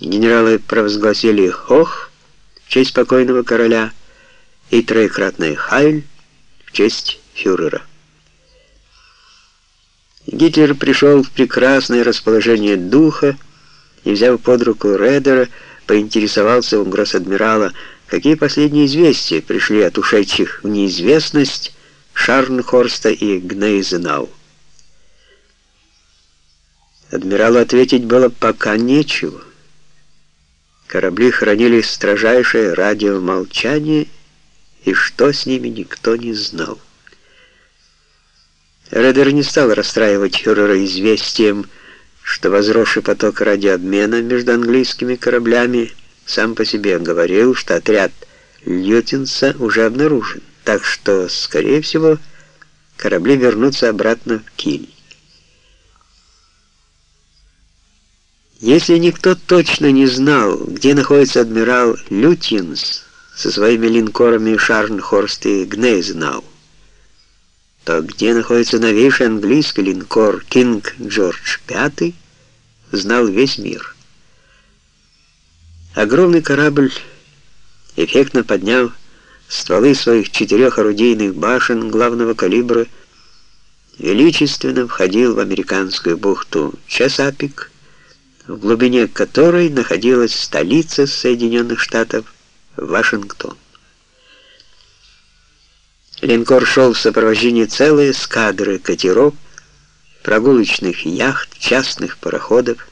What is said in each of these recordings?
Генералы провозгласили «Хох» в честь покойного короля и троекратное «Хайль» в честь фюрера. Гитлер пришел в прекрасное расположение духа и, взяв под руку Редера, поинтересовался у гросс-адмирала, какие последние известия пришли от ушедших в неизвестность Шарнхорста и Гнейзенау. Адмиралу ответить было пока нечего. Корабли хранили строжайшее радиомолчание, и что с ними никто не знал. Редер не стал расстраивать фюрера известием, что возросший поток радиообмена между английскими кораблями сам по себе говорил, что отряд Льютинса уже обнаружен, так что, скорее всего, корабли вернутся обратно в Киль. Если никто точно не знал, где находится адмирал Лютинс со своими линкорами Шарнхорст и Гнейзнау, то где находится новейший английский линкор «Кинг Джордж V», знал весь мир. Огромный корабль, эффектно подняв стволы своих четырех орудийных башен главного калибра, величественно входил в американскую бухту Чесапик, в глубине которой находилась столица Соединенных Штатов Вашингтон. Линкор шел в сопровождении целой эскадры катеров, прогулочных яхт, частных пароходов,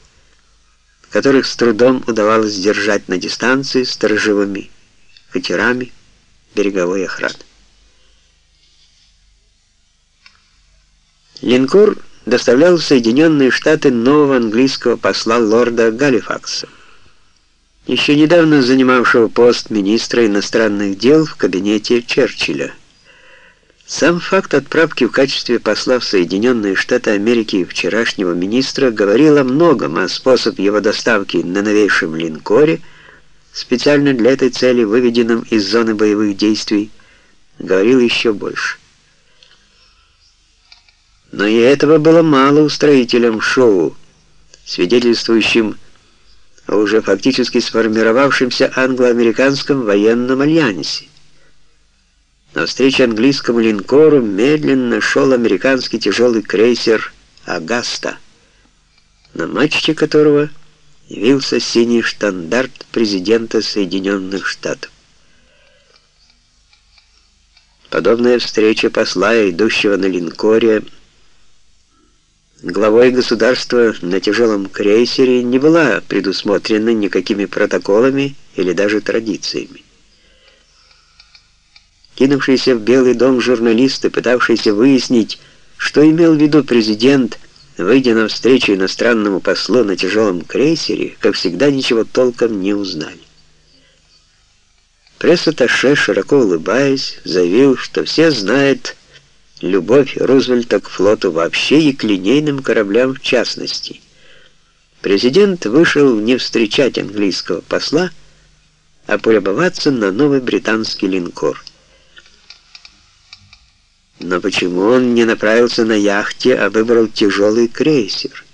которых с трудом удавалось держать на дистанции сторожевыми катерами береговой охраны. Линкор доставлял в Соединенные Штаты нового английского посла лорда Галифакса, еще недавно занимавшего пост министра иностранных дел в кабинете Черчилля. Сам факт отправки в качестве посла в Соединенные Штаты Америки вчерашнего министра говорил о многом, а способ его доставки на новейшем линкоре, специально для этой цели выведенном из зоны боевых действий, говорил еще больше. Но и этого было мало устроителям шоу, свидетельствующим о уже фактически сформировавшемся англо-американском военном альянсе. Навстречу английскому линкору медленно шел американский тяжелый крейсер «Агаста», на мачте которого явился синий штандарт президента Соединенных Штатов. Подобная встреча посла, идущего на линкоре, главой государства на тяжелом крейсере не была предусмотрена никакими протоколами или даже традициями. Кинувшиеся в Белый дом журналисты, пытавшиеся выяснить, что имел в виду президент, выйдя на встречу иностранному послу на тяжелом крейсере, как всегда ничего толком не узнали. Пресс-атташе, широко улыбаясь, заявил, что все знают любовь Рузвельта к флоту вообще и к линейным кораблям в частности. Президент вышел не встречать английского посла, а полюбоваться на новый британский линкор – но почему он не направился на яхте, а выбрал тяжелый крейсер?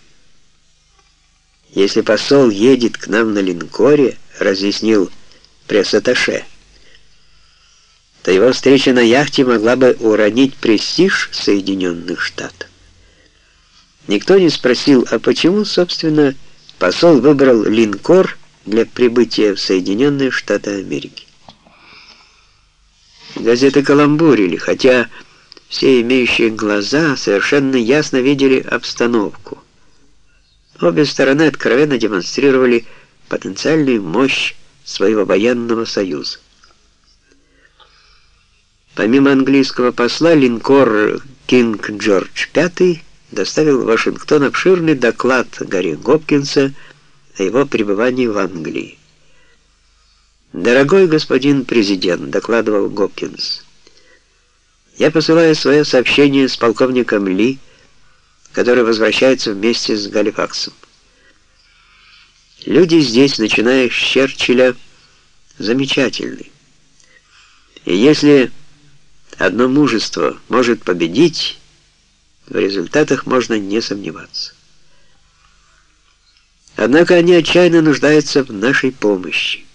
Если посол едет к нам на линкоре, разъяснил пресс-атташе, то его встреча на яхте могла бы уронить престиж Соединенных Штатов. Никто не спросил, а почему, собственно, посол выбрал линкор для прибытия в Соединенные Штаты Америки. Газеты каламбурили, хотя все имеющие глаза совершенно ясно видели обстановку. Обе стороны откровенно демонстрировали потенциальную мощь своего военного союза. Помимо английского посла, линкор «Кинг Джордж V» доставил в Вашингтон обширный доклад Гарри Гопкинса о его пребывании в Англии. «Дорогой господин президент», — докладывал Гопкинс, — я посылаю свое сообщение с полковником Ли, который возвращается вместе с Галифаксом. Люди здесь, начиная с Черчилля, замечательны. И если одно мужество может победить, в результатах можно не сомневаться. Однако они отчаянно нуждаются в нашей помощи.